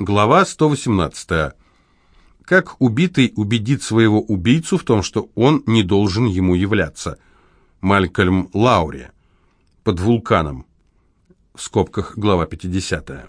Глава 118. Как убитый убедит своего убийцу в том, что он не должен ему являться. Малькольм Лаури. Под вулканом. В скобках глава 50.